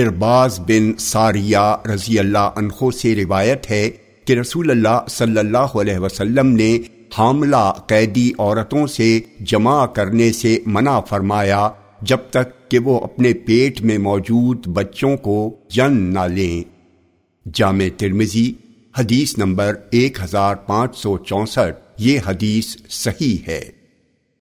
ارباز بن ساریہ رضی اللہ عنہ سے روایت ہے کہ رسول اللہ صلی اللہ علیہ وسلم نے حاملہ قیدی عورتوں سے جمع کرنے سے منع فرمایا جب تک کہ وہ اپنے پیٹ میں موجود بچوں کو جن نہ لیں۔ جامع ترمزی حدیث نمبر ایک ہزار پانچ سو چونسٹھ، یہ حدیث صحیح ہے۔